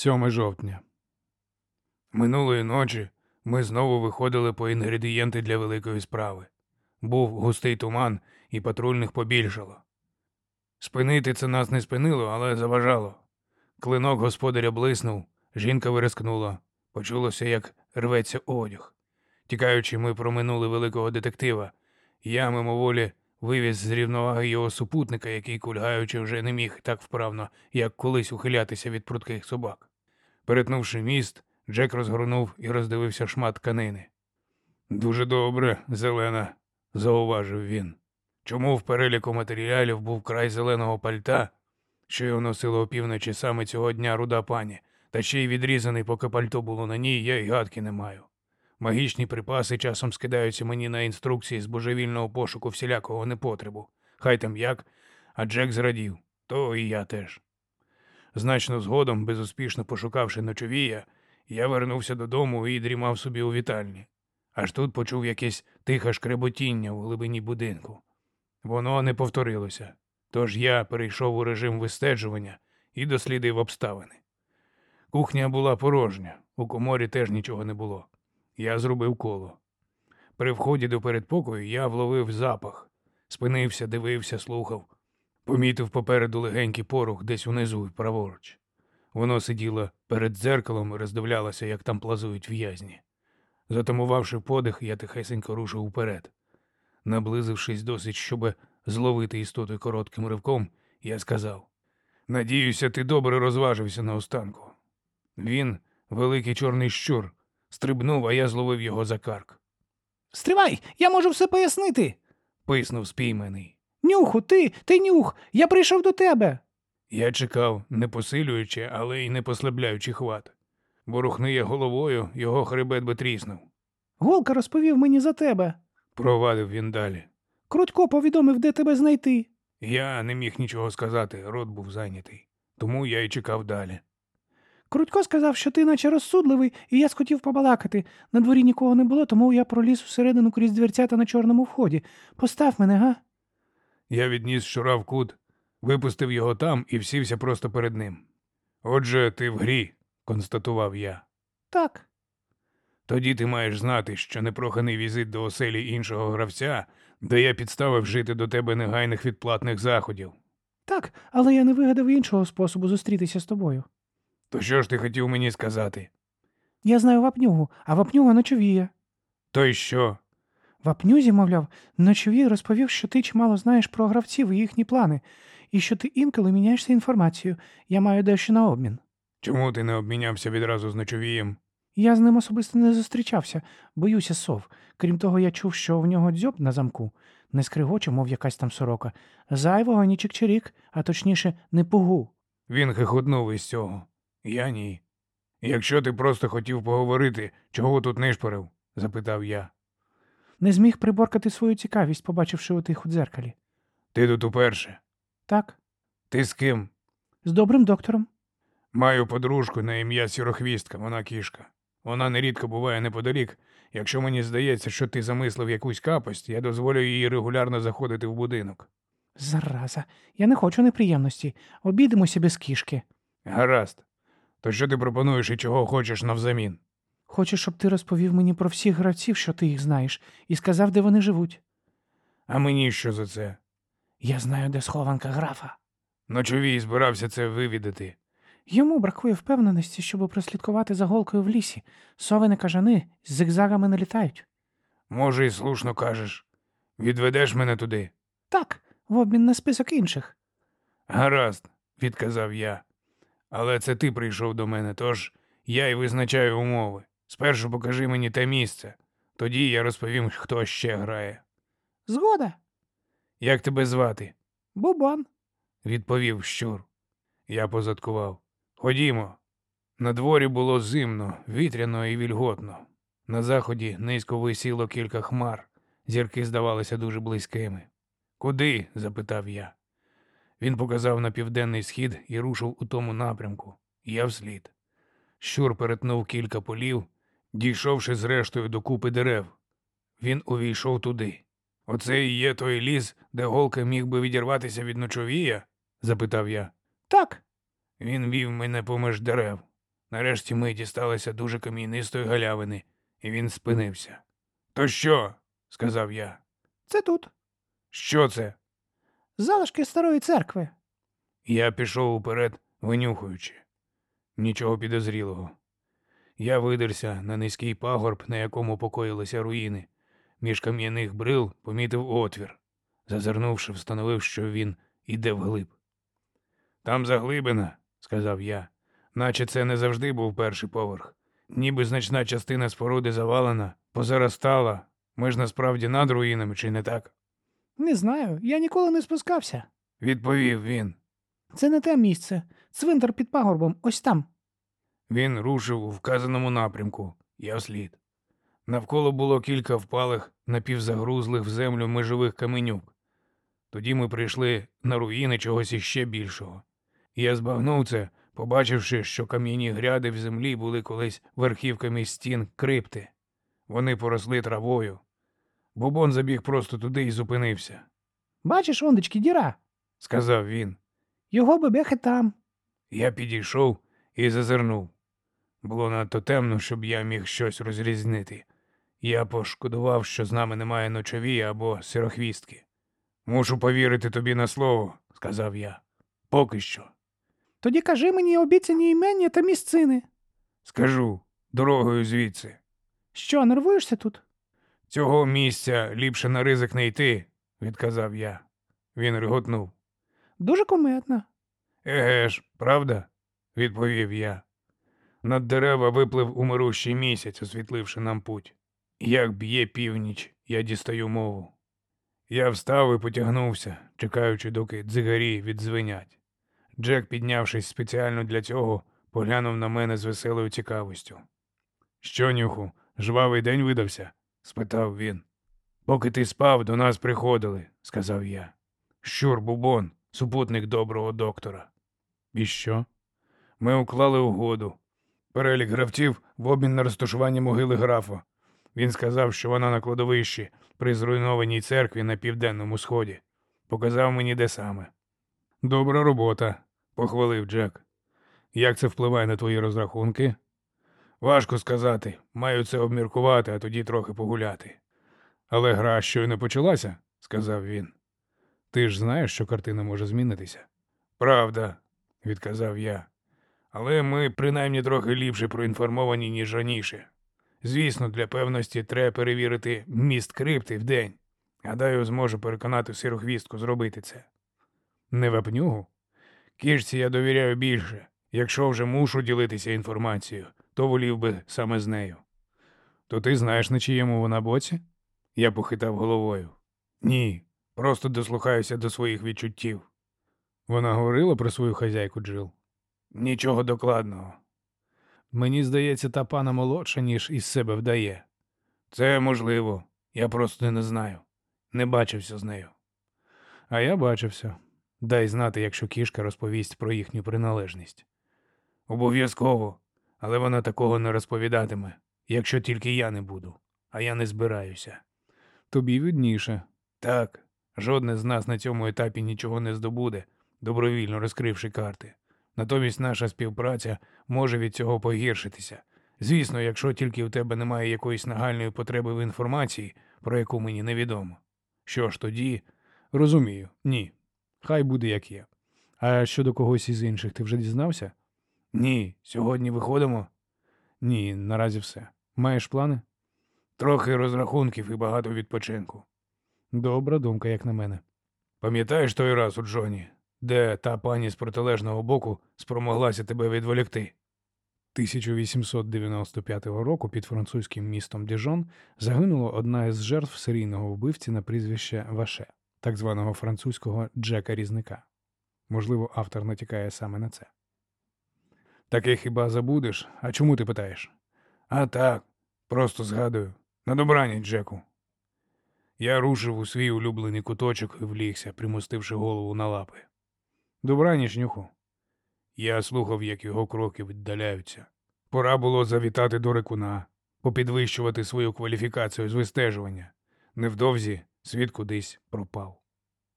7 жовтня. Минулої ночі ми знову виходили по інгредієнти для великої справи. Був густий туман, і патрульних побільшало. Спинити це нас не спинило, але заважало. Клинок господаря блиснув, жінка вирискнула. Почулося, як рветься одяг. Тікаючи, ми проминули великого детектива. Я мимоволі вивіз з рівноваги його супутника, який, кульгаючи, вже не міг так вправно, як колись ухилятися від прутких собак. Перетнувши міст, Джек розгорнув і роздивився шмат тканини. Дуже добре, зелена, зауважив він. Чому в переліку матеріалів був край зеленого пальта, що його носила опівночі саме цього дня руда пані, та ще й відрізаний, поки пальто було на ній, я й гадки не маю. Магічні припаси часом скидаються мені на інструкції з божевільного пошуку всілякого непотребу. Хай там як, а Джек зрадів, то і я теж. Значно згодом, безуспішно пошукавши ночовія, я вернувся додому і дрімав собі у вітальні. Аж тут почув якесь тихе шкреботіння у глибині будинку. Воно не повторилося, тож я перейшов у режим вистежування і дослідив обставини. Кухня була порожня, у коморі теж нічого не було. Я зробив коло. При вході до передпокою я вловив запах, спинився, дивився, слухав. Помітив попереду легенький порух десь унизу праворуч. Воно сиділо перед дзеркалом і роздивлялося, як там плазують в'язні. Затамувавши подих, я тихесенько рушив уперед. Наблизившись досить, щоб зловити істоту коротким ривком, я сказав: Надіюся, ти добре розважився на останку. Він, великий чорний щур, стрибнув, а я зловив його за карк. Стривай, я можу все пояснити. Писнув спійманий. Нюху, ти, ти нюх, я прийшов до тебе. Я чекав, не посилюючи, але й не послабляючи хват. Ворухни я головою, його хребет би тріснув. Голка розповів мені за тебе. Провадив він далі. Крутько повідомив, де тебе знайти. Я не міг нічого сказати, рот був зайнятий. Тому я й чекав далі. Крутько сказав, що ти наче розсудливий, і я схотів побалакати. На дворі нікого не було, тому я проліз усередину крізь дверцята на чорному вході. Постав мене, га? Я відніс щура в кут, випустив його там і всівся просто перед ним. Отже, ти в грі, констатував я. Так. Тоді ти маєш знати, що непроханий візит до оселі іншого гравця дає підстави вжити до тебе негайних відплатних заходів. Так, але я не вигадав іншого способу зустрітися з тобою. То що ж ти хотів мені сказати? Я знаю вапнюгу, а вапнюга ночовіє. То й що? Вапнюзі, мовляв, ночовій розповів, що ти чимало знаєш про гравців і їхні плани, і що ти інколи міняєшся інформацією. Я маю дещо на обмін. Чому ти не обмінявся відразу з ночовієм? Я з ним особисто не зустрічався, боюся сов. Крім того, я чув, що в нього дзьоб на замку, не скригоче, мов якась там сорока. Зайвого ні чик-чирік, а точніше, не пугу. Він хихотнув із цього. Я ні. Якщо ти просто хотів поговорити, чого тут нишпорив? запитав я. Не зміг приборкати свою цікавість, побачивши отих у дзеркалі. Ти тут уперше. Так, Ти з ким? з добрим доктором. Маю подружку на ім'я Сірохвістка, вона кішка. Вона нерідко буває неподалік. Якщо мені здається, що ти замислив якусь капость, я дозволю їй регулярно заходити в будинок. Зараза, я не хочу неприємності. Обійдемося без кішки. Гаразд. То що ти пропонуєш і чого хочеш навзамін? Хочу, щоб ти розповів мені про всіх гравців, що ти їх знаєш, і сказав, де вони живуть. А мені що за це? Я знаю, де схованка графа. Ночовій збирався це вивідати. Йому бракує впевненості, щоб прослідкувати за голкою в лісі. Совини кажани з зигзагами не літають. Може, і слушно кажеш. Відведеш мене туди. Так, в обмін на список інших. Гаразд, відказав я. Але це ти прийшов до мене, тож я й визначаю умови. Спершу покажи мені те місце, тоді я розповім, хто ще грає. Згода. Як тебе звати? Бубон. відповів щур. Я позадкував. Ходімо. На дворі було зимно, вітряно і вільготно. На заході низько висіло кілька хмар. Зірки здавалися дуже близькими. Куди? запитав я. Він показав на південний схід і рушив у тому напрямку. Я вслід. Щур перетнув кілька полів, дійшовши зрештою до купи дерев. Він увійшов туди. Оце і є той ліс, де голка міг би відірватися від ночовія? запитав я. Так. Він вів мене поміж дерев. Нарешті ми дісталися дуже кам'янистої галявини, і він спинився. То що? сказав я. Це тут. Що це? Залишки старої церкви. Я пішов уперед, винюхуючи. Нічого підозрілого. Я видерся на низький пагорб, на якому покоїлися руїни. Між кам'яних брил помітив отвір. Зазирнувши, встановив, що він іде вглиб. Там заглибина, сказав я, наче це не завжди був перший поверх. Ніби значна частина споруди завалена, позаростала. Ми ж насправді над руїнами, чи не так? Не знаю, я ніколи не спускався. Відповів він. Це не те місце. Цвинтар під пагорбом, ось там. Він рушив у вказаному напрямку, я вслід. Навколо було кілька впалих, напівзагрузлих в землю межових каменюк. Тоді ми прийшли на руїни чогось іще більшого. Я збагнув це, побачивши, що кам'яні гряди в землі були колись верхівками стін крипти. Вони поросли травою. Бобон забіг просто туди і зупинився, Бачиш, ондечки, діра. сказав він. Його бебехи там. Я підійшов і зазирнув. Було надто темно, щоб я міг щось розрізнити. Я пошкодував, що з нами немає ночові або сирохвістки. Мушу повірити тобі на слово, сказав я. Поки що. Тоді кажи мені обіцяні імення та місцини. Скажу дорогою звідси. Що, нервуєшся тут? Цього місця ліпше на ризик не йти, відказав я. Він реготнув. Дуже куметно. Еге ж, правда? відповів я. Над дерева виплив умирущий місяць, освітливши нам путь. Як б'є північ, я дістаю мову. Я встав і потягнувся, чекаючи, доки дзигарі відзвенять. Джек, піднявшись спеціально для цього, поглянув на мене з веселою цікавістю. Що, нюху, жвавий день видався? спитав він. Поки ти спав, до нас приходили, сказав я. Щур Бубон, супутник доброго доктора. І що? Ми уклали угоду. Перелік гравців в обмін на розташування могили графа. Він сказав, що вона на кладовищі при зруйнованій церкві на південному сході. Показав мені де саме. Добра робота, похвалив Джек. Як це впливає на твої розрахунки? Важко сказати. Маю це обміркувати, а тоді трохи погуляти. Але гра щойно почалася, сказав він. Ти ж знаєш, що картина може змінитися. Правда, відказав я. Але ми принаймні трохи ліпше проінформовані, ніж раніше. Звісно, для певності треба перевірити міст крипти вдень. Гадаю, зможу переконати сирохвістку зробити це. Не вапнюгу? Кішці я довіряю більше. Якщо вже мушу ділитися інформацією, то волів би саме з нею. То ти знаєш, на чиєму вона боці? Я похитав головою. Ні, просто дослухаюся до своїх відчуттів. Вона говорила про свою хазяйку Джил? Нічого докладного. Мені здається, та пана молодша, ніж із себе вдає. Це можливо. Я просто не знаю. Не бачився з нею. А я бачився. Дай знати, якщо кішка розповість про їхню приналежність. Обов'язково, але вона такого не розповідатиме, якщо тільки я не буду, а я не збираюся. Тобі видніше. Так, жодне з нас на цьому етапі нічого не здобуде, добровільно розкривши карти. Натомість наша співпраця може від цього погіршитися. Звісно, якщо тільки в тебе немає якоїсь нагальної потреби в інформації, про яку мені невідомо. Що ж тоді? Розумію, ні. Хай буде як є. А щодо когось із інших ти вже дізнався? Ні, сьогодні виходимо? Ні, наразі все. Маєш плани? Трохи розрахунків і багато відпочинку. Добра думка, як на мене. Пам'ятаєш той раз у Джоні, де та пані з протилежного боку спромоглася тебе відволікти? 1895 року під французьким містом Діжон загинула одна із жертв серійного вбивці на прізвище Ваше, так званого французького Джека Різника. Можливо, автор натякає саме на це. Таке хіба забудеш? А чому ти питаєш? А так, просто згадую. На добраніч, Джеку. Я рушив у свій улюблений куточок і влігся, примостивши голову на лапи. Добраніч, нюху. Я слухав, як його кроки віддаляються. Пора було завітати до рекуна, попідвищувати свою кваліфікацію з вистежування. Невдовзі світ кудись пропав.